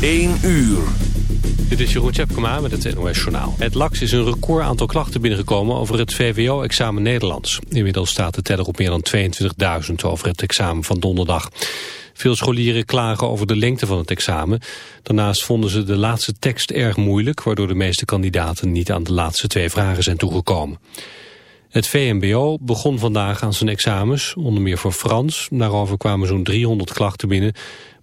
1 uur. Dit is Jeroen Tjepkema met het NOS Journaal. Het LAX is een record aantal klachten binnengekomen over het VWO-examen Nederlands. Inmiddels staat de teller op meer dan 22.000 over het examen van donderdag. Veel scholieren klagen over de lengte van het examen. Daarnaast vonden ze de laatste tekst erg moeilijk... waardoor de meeste kandidaten niet aan de laatste twee vragen zijn toegekomen. Het VMBO begon vandaag aan zijn examens, onder meer voor Frans. Daarover kwamen zo'n 300 klachten binnen.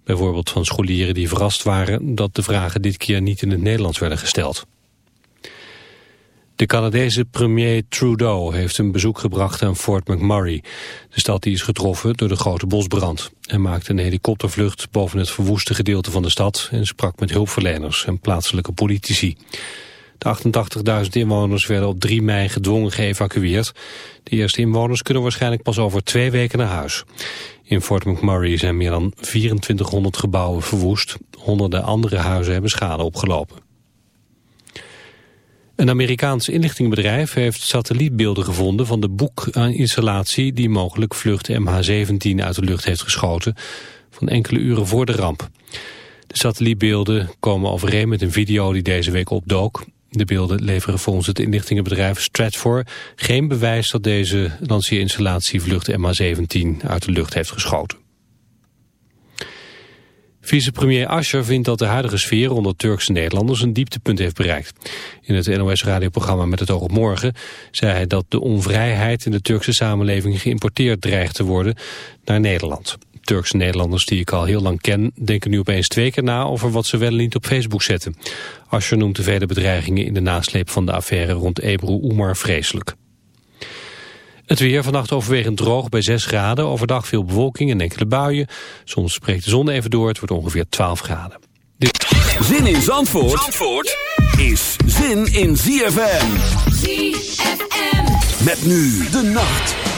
Bijvoorbeeld van scholieren die verrast waren dat de vragen dit keer niet in het Nederlands werden gesteld. De Canadese premier Trudeau heeft een bezoek gebracht aan Fort McMurray. De stad die is getroffen door de grote bosbrand. Hij maakte een helikoptervlucht boven het verwoeste gedeelte van de stad... en sprak met hulpverleners en plaatselijke politici. De 88.000 inwoners werden op 3 mei gedwongen geëvacueerd. De eerste inwoners kunnen waarschijnlijk pas over twee weken naar huis. In Fort McMurray zijn meer dan 2400 gebouwen verwoest. Honderden andere huizen hebben schade opgelopen. Een Amerikaans inlichtingbedrijf heeft satellietbeelden gevonden van de boekinstallatie die mogelijk vlucht MH17 uit de lucht heeft geschoten van enkele uren voor de ramp. De satellietbeelden komen overeen met een video die deze week opdook. De beelden leveren volgens het inlichtingenbedrijf Stratfor geen bewijs dat deze lanceerinstallatie vlucht MH17 uit de lucht heeft geschoten. Vicepremier Ascher vindt dat de huidige sfeer onder Turkse Nederlanders een dieptepunt heeft bereikt. In het NOS-radioprogramma Met het oog op morgen zei hij dat de onvrijheid in de Turkse samenleving geïmporteerd dreigt te worden naar Nederland. Turkse Nederlanders die ik al heel lang ken... denken nu opeens twee keer na over wat ze wel en niet op Facebook zetten. Ascher noemt de vele bedreigingen in de nasleep van de affaire rond Ebru Oemar vreselijk. Het weer vannacht overwegend droog bij 6 graden. Overdag veel bewolking en enkele buien. Soms spreekt de zon even door. Het wordt ongeveer 12 graden. Zin in Zandvoort, Zandvoort is zin in ZFM. ZFM. Met nu de nacht.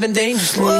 living dangerously.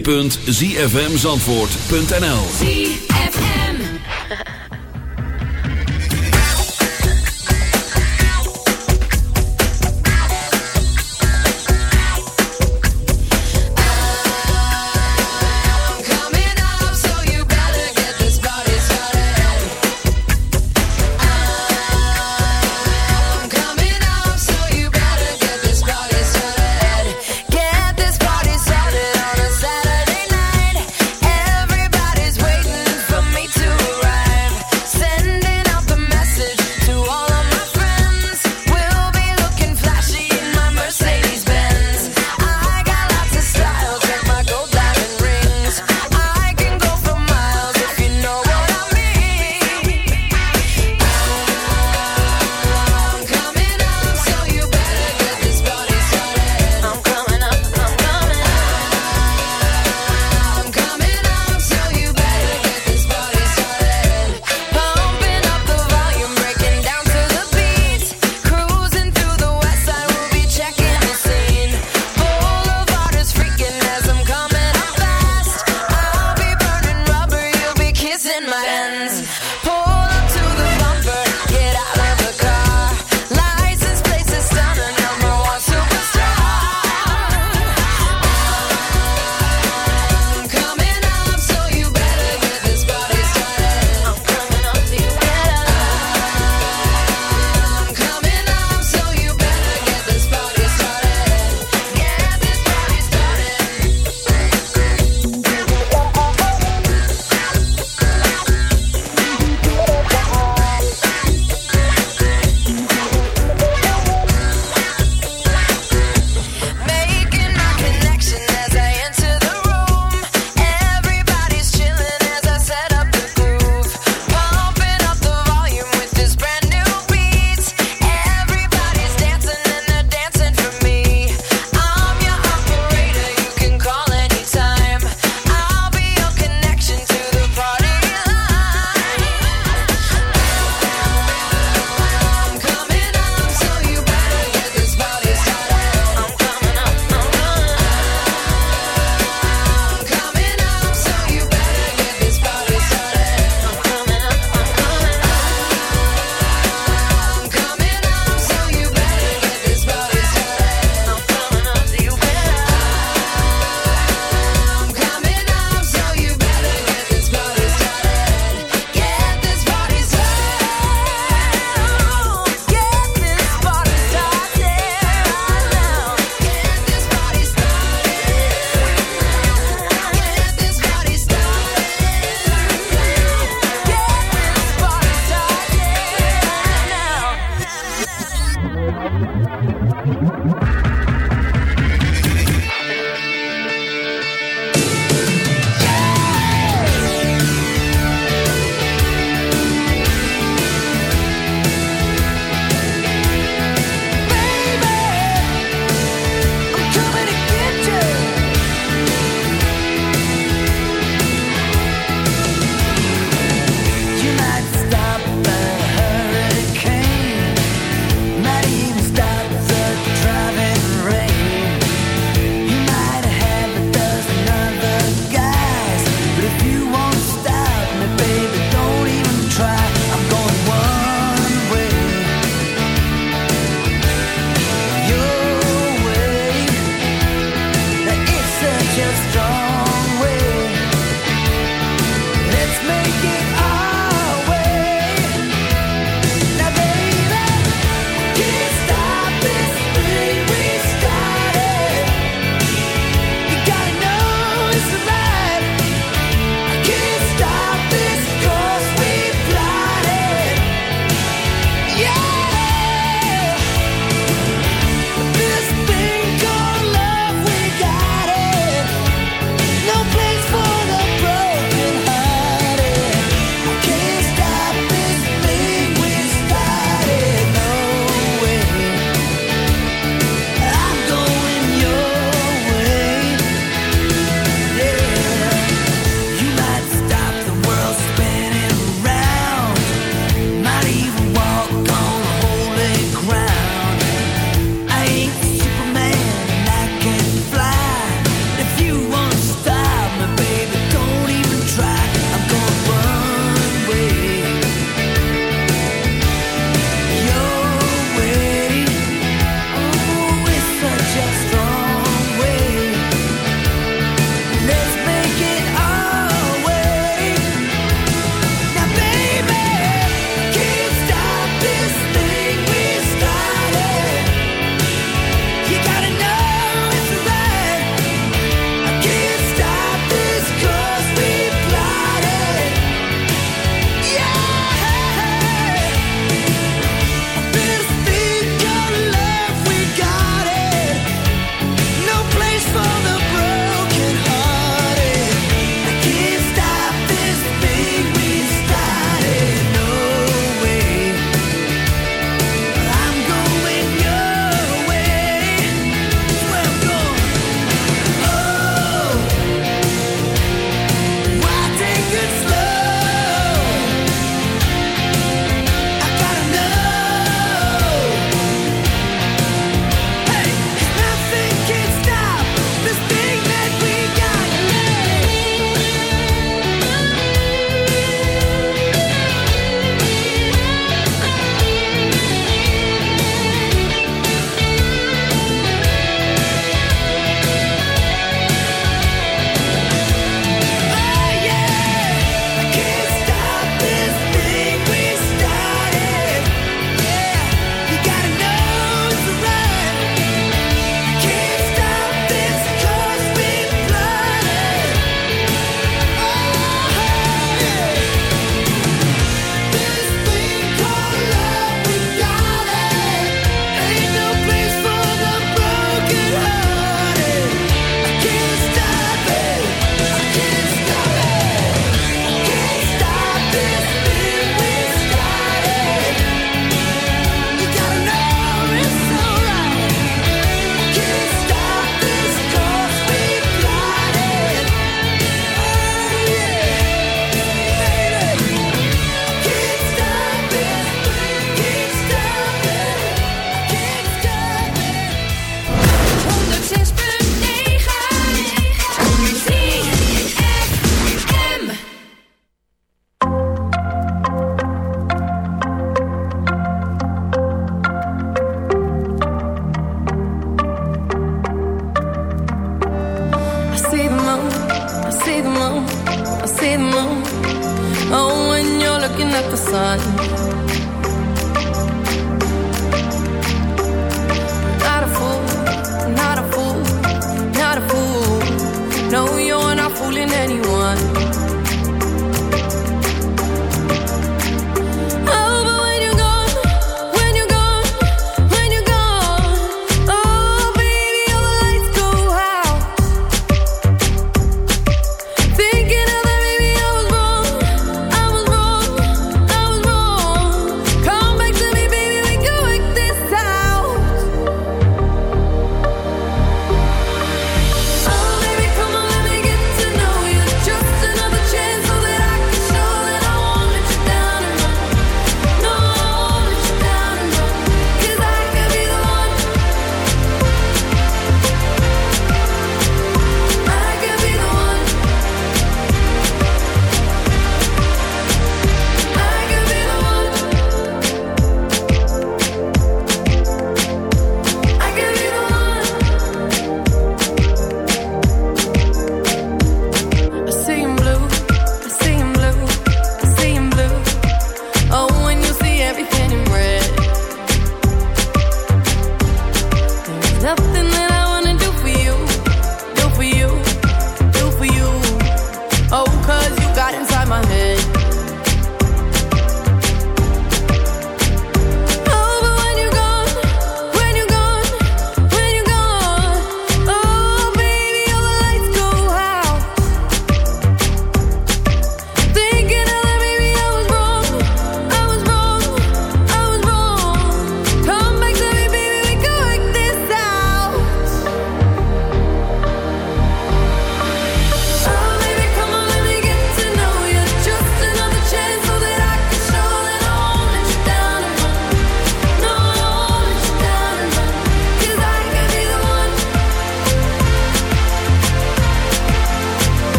www.zfmzandvoort.nl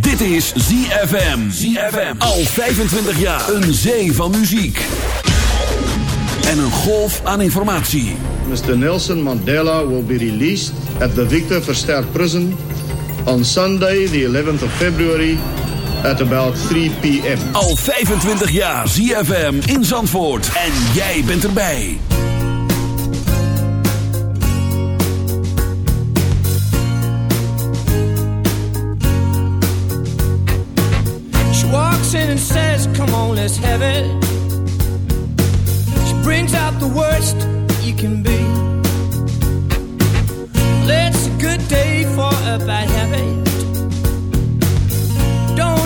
Dit is ZFM. ZFM. Al 25 jaar. Een zee van muziek. En een golf aan informatie. Mr. Nelson Mandela will be released at the Victor Verster Prison on Sunday, the 11th of February, at about 3 p.m. Al 25 jaar ZFM in Zandvoort. En jij bent erbij. She walks in and says, Come on, let's have it. She brings out the worst you can be. It's a good day for a bad habit.